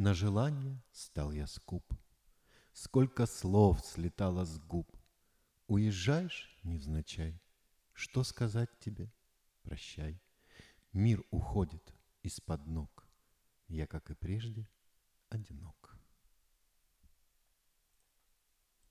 На желание стал я скуп. Сколько слов слетало с губ. Уезжаешь невзначай. Что сказать тебе? Прощай. Мир уходит из-под ног. Я, как и прежде, одинок.